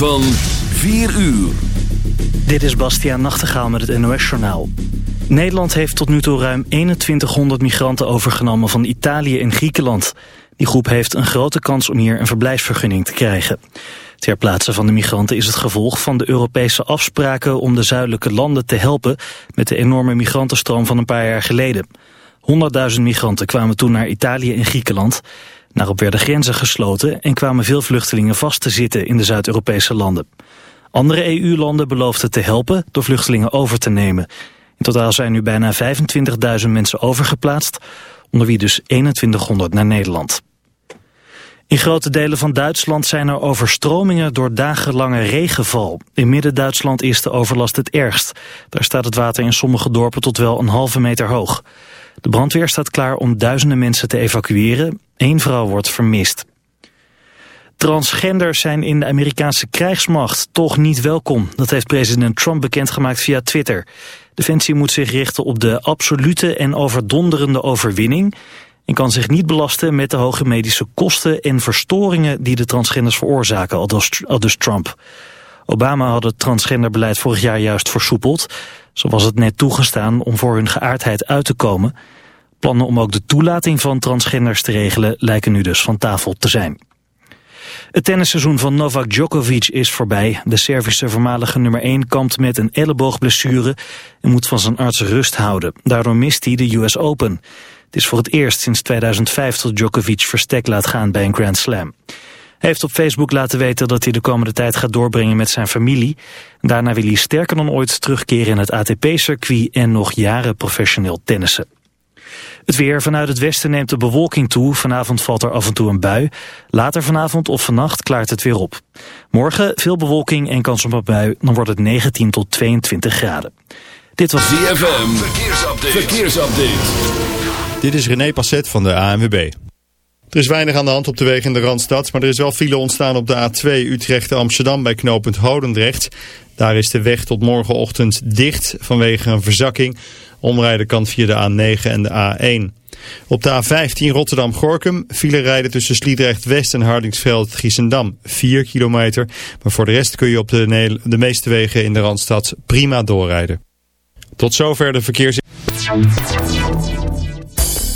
Van 4 uur. Dit is Bastiaan Nachtegaal met het NOS-journaal. Nederland heeft tot nu toe ruim 2100 migranten overgenomen van Italië en Griekenland. Die groep heeft een grote kans om hier een verblijfsvergunning te krijgen. Ter plaatse van de migranten is het gevolg van de Europese afspraken om de zuidelijke landen te helpen met de enorme migrantenstroom van een paar jaar geleden. 100.000 migranten kwamen toen naar Italië en Griekenland. Daarop werden grenzen gesloten en kwamen veel vluchtelingen vast te zitten in de Zuid-Europese landen. Andere EU-landen beloofden te helpen door vluchtelingen over te nemen. In totaal zijn nu bijna 25.000 mensen overgeplaatst, onder wie dus 2100 naar Nederland. In grote delen van Duitsland zijn er overstromingen door dagenlange regenval. In Midden-Duitsland is de overlast het ergst. Daar staat het water in sommige dorpen tot wel een halve meter hoog. De brandweer staat klaar om duizenden mensen te evacueren. Eén vrouw wordt vermist. Transgenders zijn in de Amerikaanse krijgsmacht toch niet welkom. Dat heeft president Trump bekendgemaakt via Twitter. Defensie moet zich richten op de absolute en overdonderende overwinning... en kan zich niet belasten met de hoge medische kosten en verstoringen... die de transgenders veroorzaken, aldus, dus Trump. Obama had het transgenderbeleid vorig jaar juist versoepeld. Zo was het net toegestaan om voor hun geaardheid uit te komen. Plannen om ook de toelating van transgenders te regelen lijken nu dus van tafel te zijn. Het tennisseizoen van Novak Djokovic is voorbij. De Servische voormalige nummer 1 kampt met een elleboogblessure en moet van zijn arts rust houden. Daardoor mist hij de US Open. Het is voor het eerst sinds 2005 dat Djokovic verstek laat gaan bij een Grand Slam. Hij heeft op Facebook laten weten dat hij de komende tijd gaat doorbrengen met zijn familie. Daarna wil hij sterker dan ooit terugkeren in het ATP-circuit en nog jaren professioneel tennissen. Het weer vanuit het westen neemt de bewolking toe. Vanavond valt er af en toe een bui. Later vanavond of vannacht klaart het weer op. Morgen veel bewolking en kans op een bui. Dan wordt het 19 tot 22 graden. Dit was DFM. Verkeersupdate. Verkeersupdate. Dit is René Passet van de ANWB. Er is weinig aan de hand op de weg in de Randstad, maar er is wel file ontstaan op de A2 Utrecht-Amsterdam bij knooppunt Hodendrecht. Daar is de weg tot morgenochtend dicht vanwege een verzakking. Omrijden kan via de A9 en de A1. Op de A15 Rotterdam-Gorkum file rijden tussen Sliedrecht-West en Hardingsveld-Giessendam 4 kilometer. Maar voor de rest kun je op de, de meeste wegen in de Randstad prima doorrijden. Tot zover de verkeers...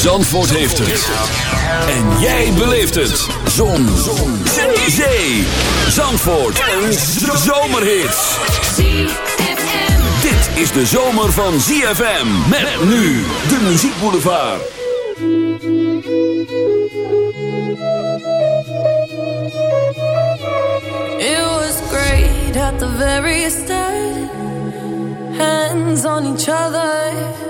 Zandvoort heeft het. En jij beleeft het. Zon. Zee. Zandvoort. Een zomerhit. Dit is de zomer van ZFM. Met nu de muziekboulevard. It was great at the very start. Hands on each other.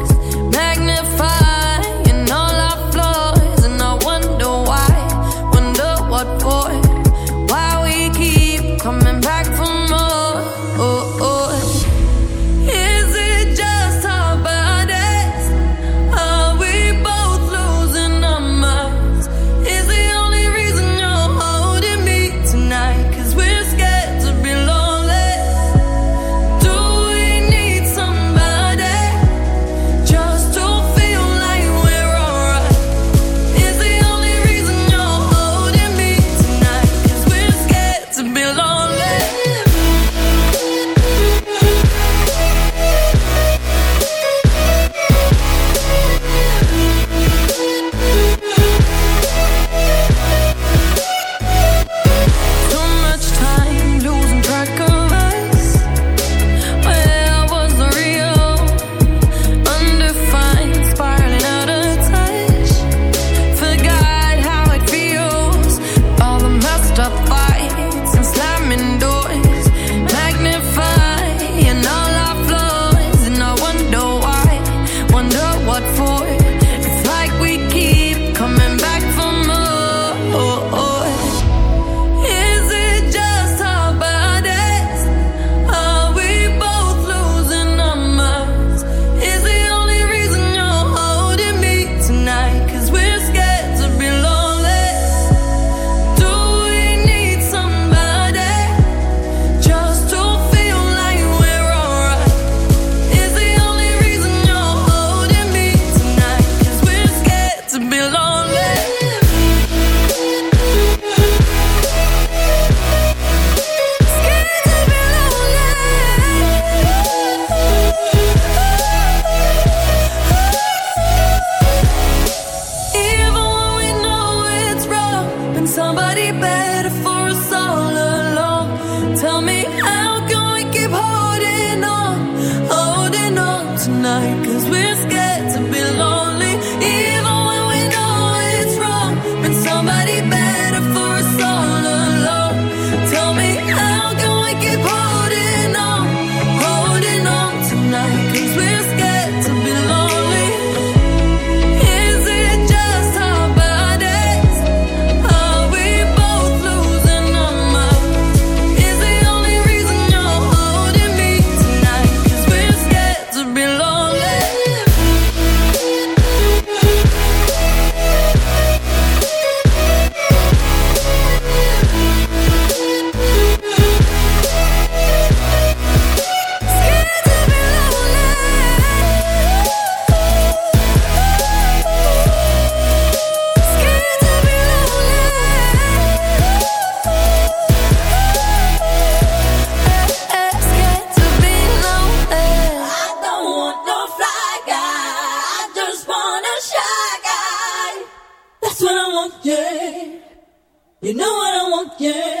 You know what I want, yeah.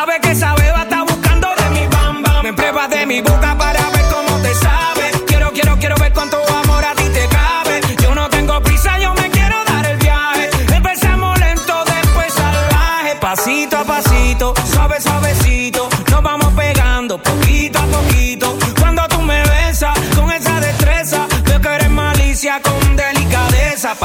Sabe que esa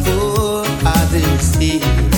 Voor I didn't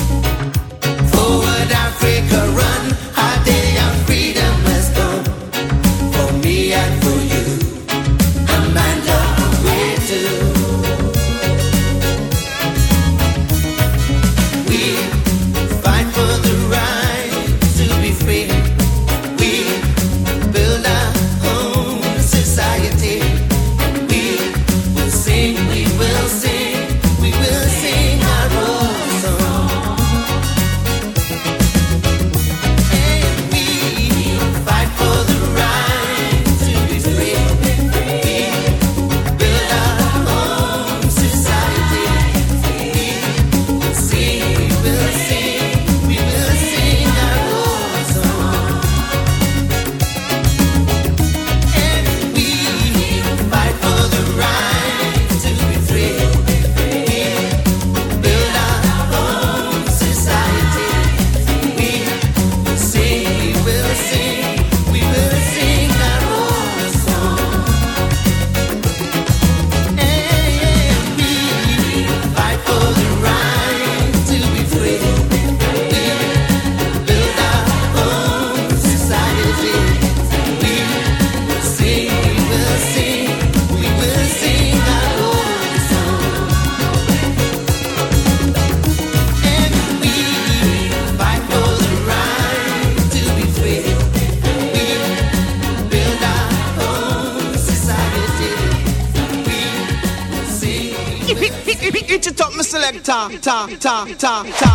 Time, time.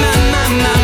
na na na na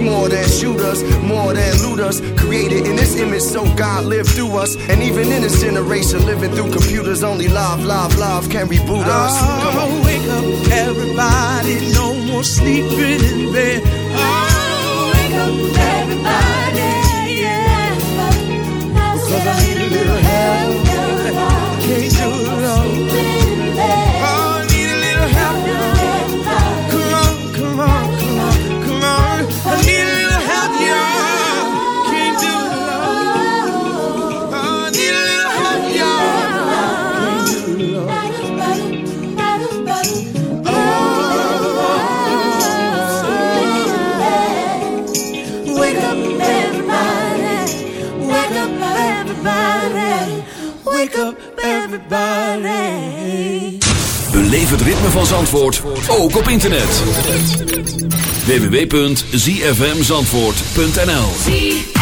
more more than shooters, more than looters. Created in this image, so God lived through us. And even in this generation, living through computers, only love, love, love can reboot us. Come on. Oh, wake up, everybody. No more sleeping in bed. Oh, wake up, everybody. Yeah. Cause I Wake everybody. Het ritme van Zandvoort, ook op internet. www.zfmzandvoort.nl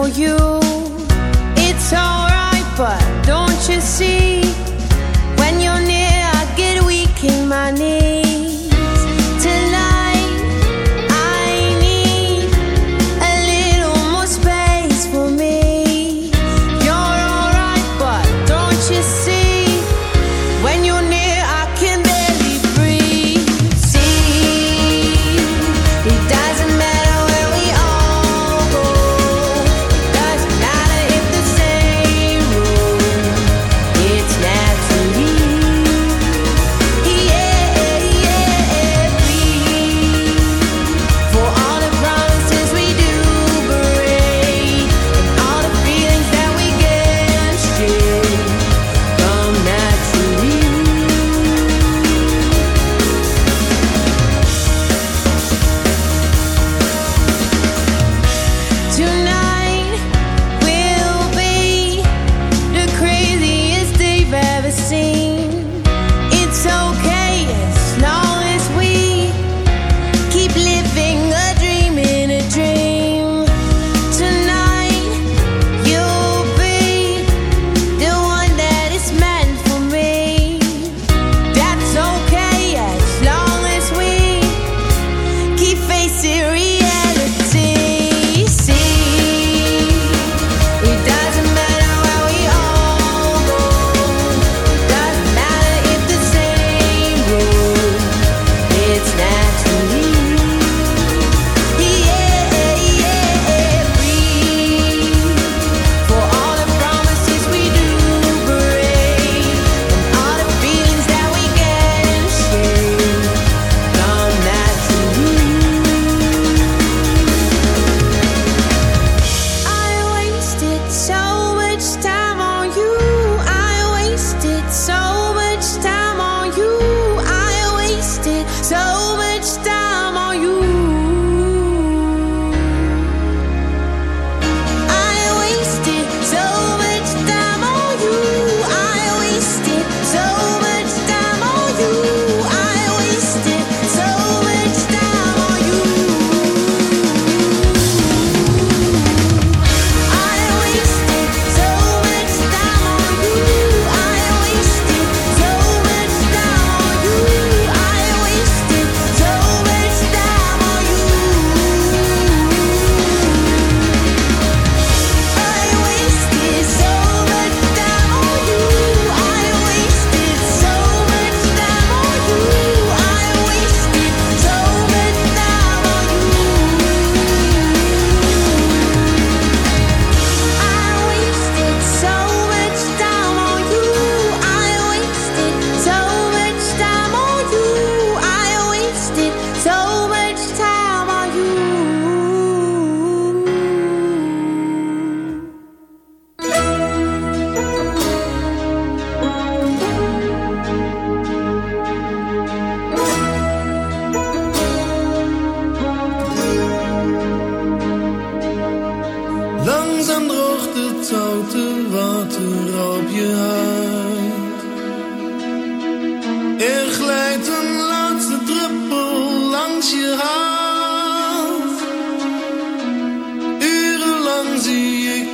for you.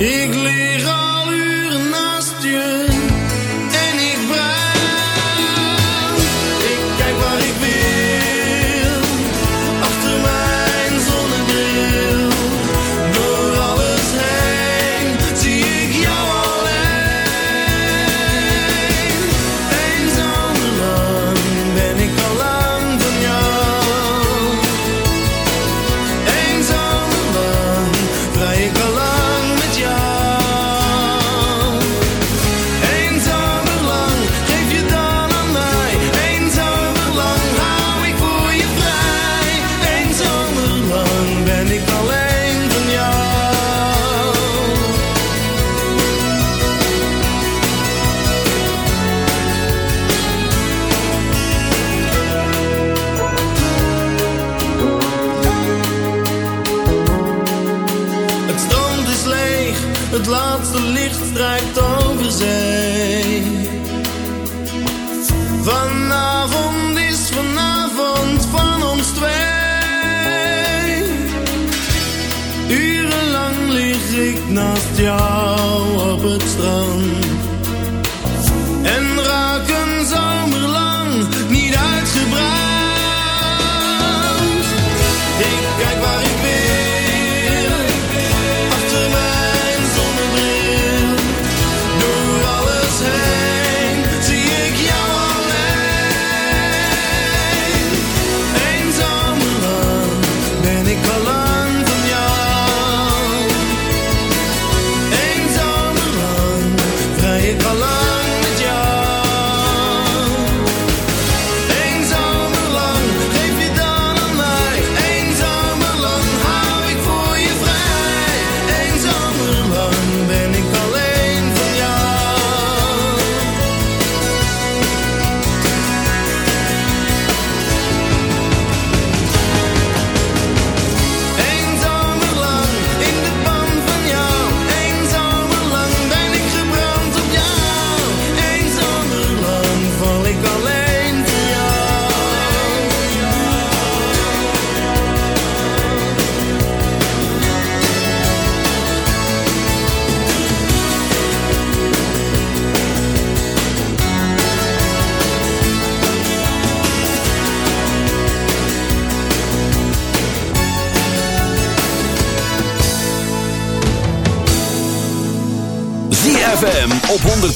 Ik lig al uren naast je. naast jou op het strand.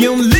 You